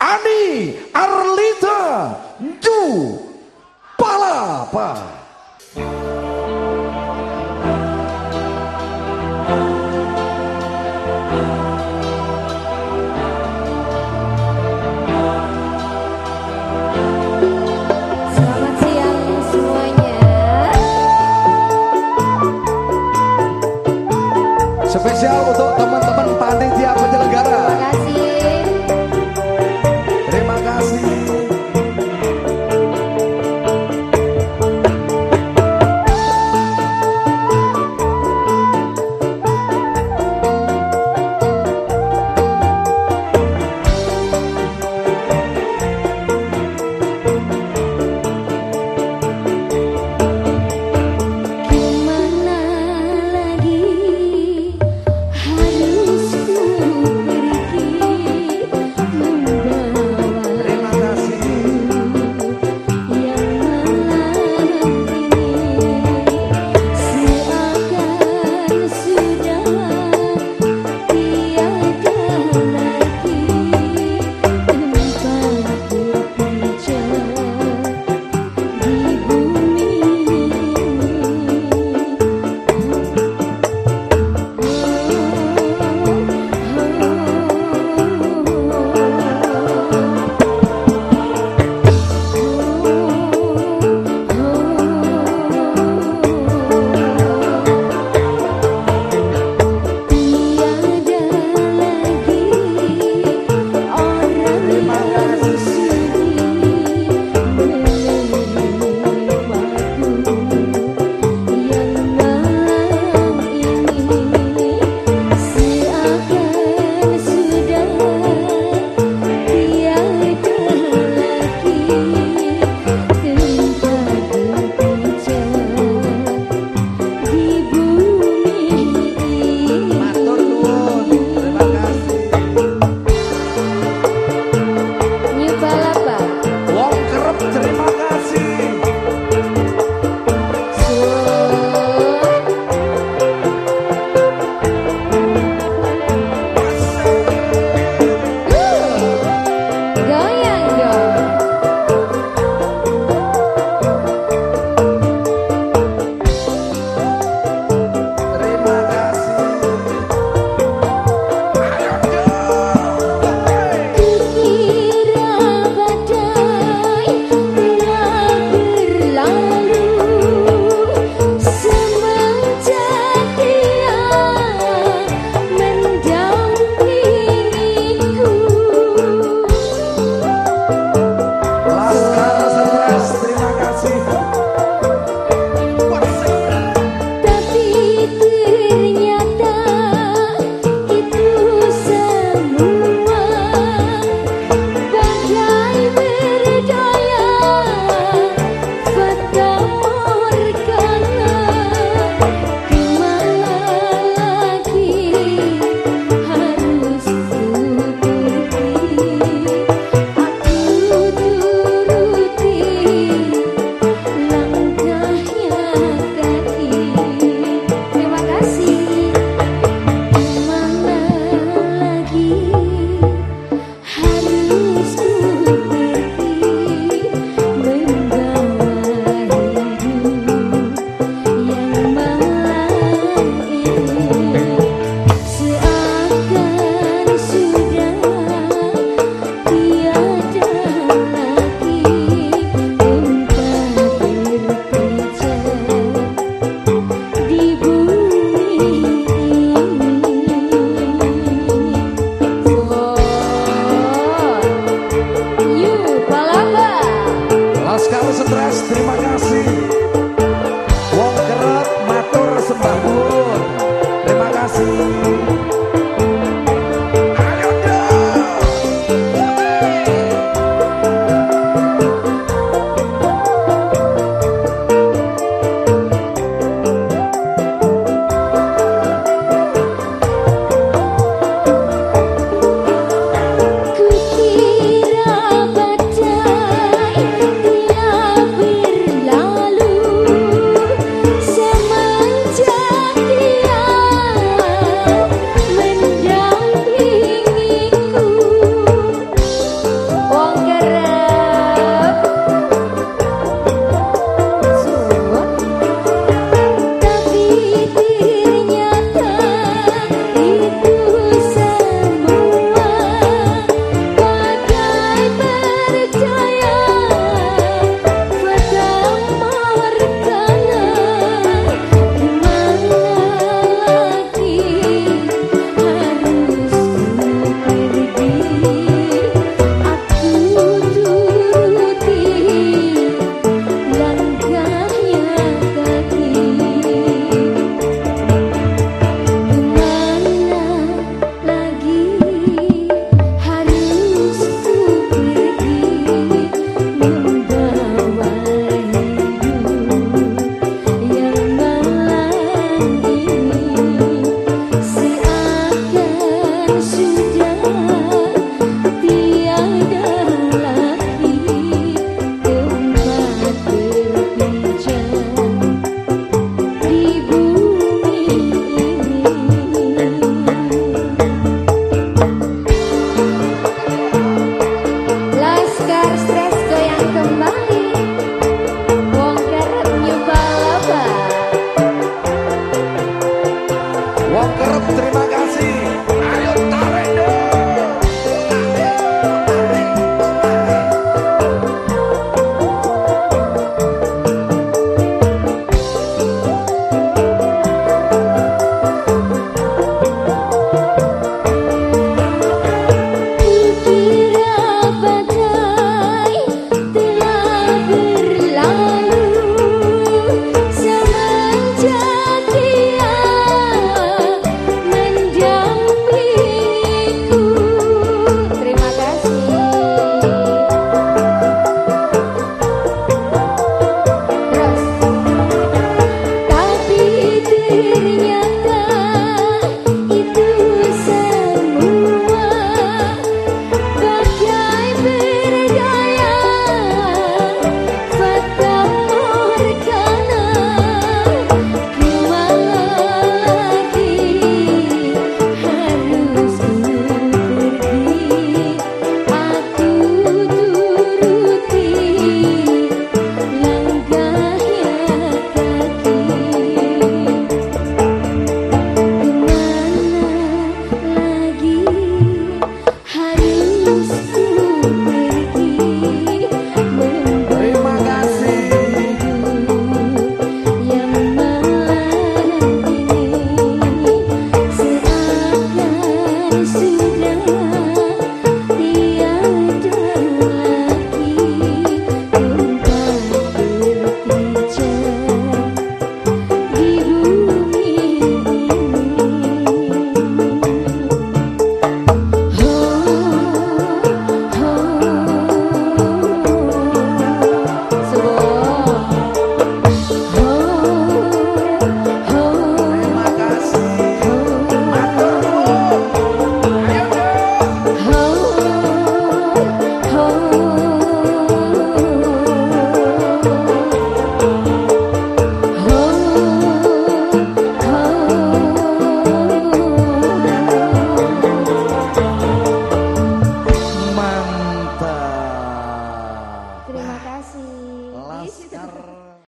Ani Arlita Ju Palapa. You.